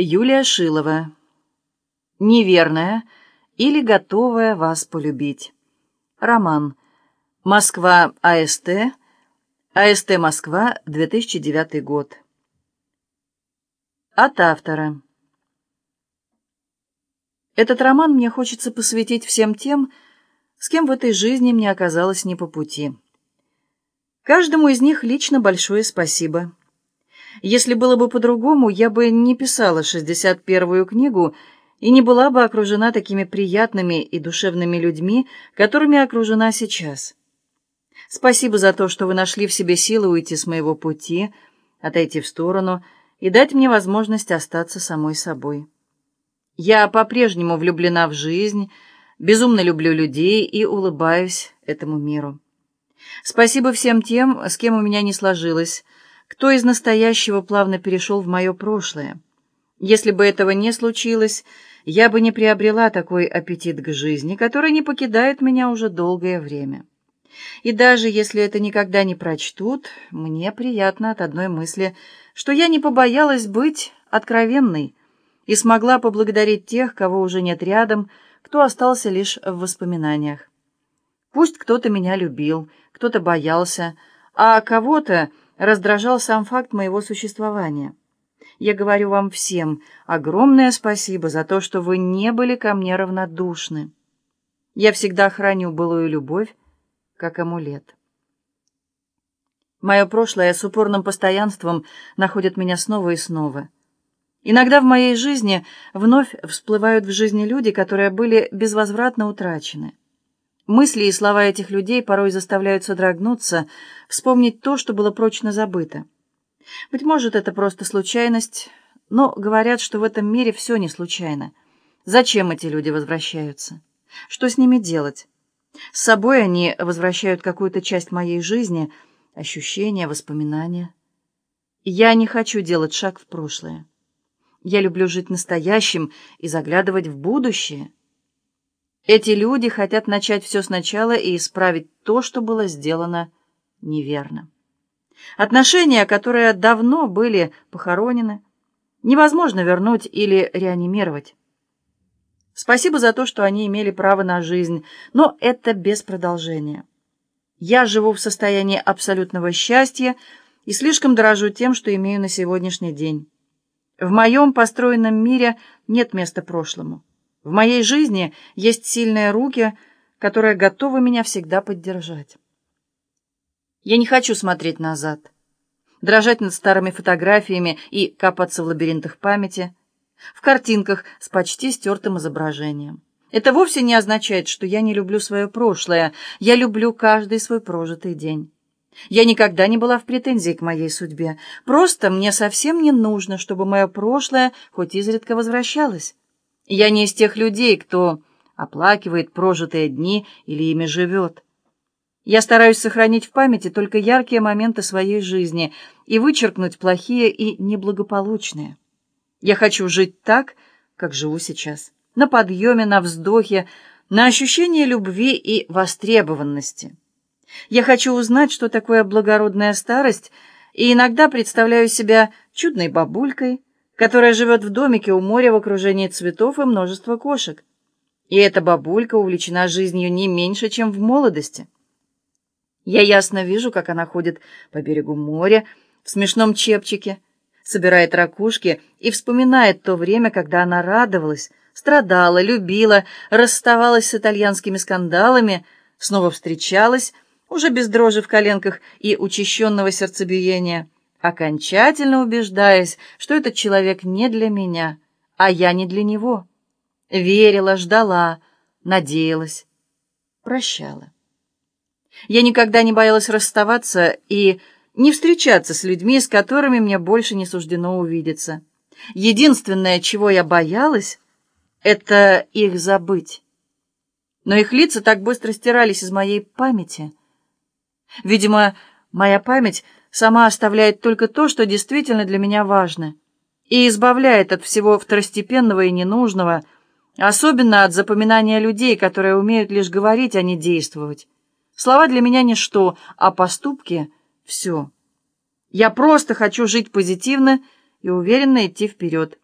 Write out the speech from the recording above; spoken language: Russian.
Юлия Шилова. Неверная или готовая вас полюбить. Роман. Москва, АСТ. АСТ Москва, 2009 год. От автора. Этот роман мне хочется посвятить всем тем, с кем в этой жизни мне оказалось не по пути. Каждому из них лично большое спасибо. Если было бы по-другому, я бы не писала 61-ю книгу и не была бы окружена такими приятными и душевными людьми, которыми окружена сейчас. Спасибо за то, что вы нашли в себе силы уйти с моего пути, отойти в сторону и дать мне возможность остаться самой собой. Я по-прежнему влюблена в жизнь, безумно люблю людей и улыбаюсь этому миру. Спасибо всем тем, с кем у меня не сложилось, кто из настоящего плавно перешел в мое прошлое. Если бы этого не случилось, я бы не приобрела такой аппетит к жизни, который не покидает меня уже долгое время. И даже если это никогда не прочтут, мне приятно от одной мысли, что я не побоялась быть откровенной и смогла поблагодарить тех, кого уже нет рядом, кто остался лишь в воспоминаниях. Пусть кто-то меня любил, кто-то боялся, а кого-то раздражал сам факт моего существования. Я говорю вам всем огромное спасибо за то, что вы не были ко мне равнодушны. Я всегда храню былую любовь, как амулет. Мое прошлое с упорным постоянством находит меня снова и снова. Иногда в моей жизни вновь всплывают в жизни люди, которые были безвозвратно утрачены. Мысли и слова этих людей порой заставляют содрогнуться, вспомнить то, что было прочно забыто. Быть может, это просто случайность, но говорят, что в этом мире все не случайно. Зачем эти люди возвращаются? Что с ними делать? С собой они возвращают какую-то часть моей жизни, ощущения, воспоминания. Я не хочу делать шаг в прошлое. Я люблю жить настоящим и заглядывать в будущее. Эти люди хотят начать все сначала и исправить то, что было сделано неверно. Отношения, которые давно были похоронены, невозможно вернуть или реанимировать. Спасибо за то, что они имели право на жизнь, но это без продолжения. Я живу в состоянии абсолютного счастья и слишком дорожу тем, что имею на сегодняшний день. В моем построенном мире нет места прошлому. В моей жизни есть сильные руки, которые готовы меня всегда поддержать. Я не хочу смотреть назад, дрожать над старыми фотографиями и копаться в лабиринтах памяти, в картинках с почти стертым изображением. Это вовсе не означает, что я не люблю свое прошлое. Я люблю каждый свой прожитый день. Я никогда не была в претензии к моей судьбе. Просто мне совсем не нужно, чтобы мое прошлое хоть изредка возвращалось. Я не из тех людей, кто оплакивает прожитые дни или ими живет. Я стараюсь сохранить в памяти только яркие моменты своей жизни и вычеркнуть плохие и неблагополучные. Я хочу жить так, как живу сейчас, на подъеме, на вздохе, на ощущении любви и востребованности. Я хочу узнать, что такое благородная старость, и иногда представляю себя чудной бабулькой, которая живет в домике у моря в окружении цветов и множества кошек. И эта бабулька увлечена жизнью не меньше, чем в молодости. Я ясно вижу, как она ходит по берегу моря в смешном чепчике, собирает ракушки и вспоминает то время, когда она радовалась, страдала, любила, расставалась с итальянскими скандалами, снова встречалась, уже без дрожи в коленках и учащенного сердцебиения, окончательно убеждаясь, что этот человек не для меня, а я не для него. Верила, ждала, надеялась, прощала. Я никогда не боялась расставаться и не встречаться с людьми, с которыми мне больше не суждено увидеться. Единственное, чего я боялась, это их забыть. Но их лица так быстро стирались из моей памяти. Видимо, моя память сама оставляет только то, что действительно для меня важно, и избавляет от всего второстепенного и ненужного, особенно от запоминания людей, которые умеют лишь говорить, а не действовать. Слова для меня ничто, а поступки — все. Я просто хочу жить позитивно и уверенно идти вперед.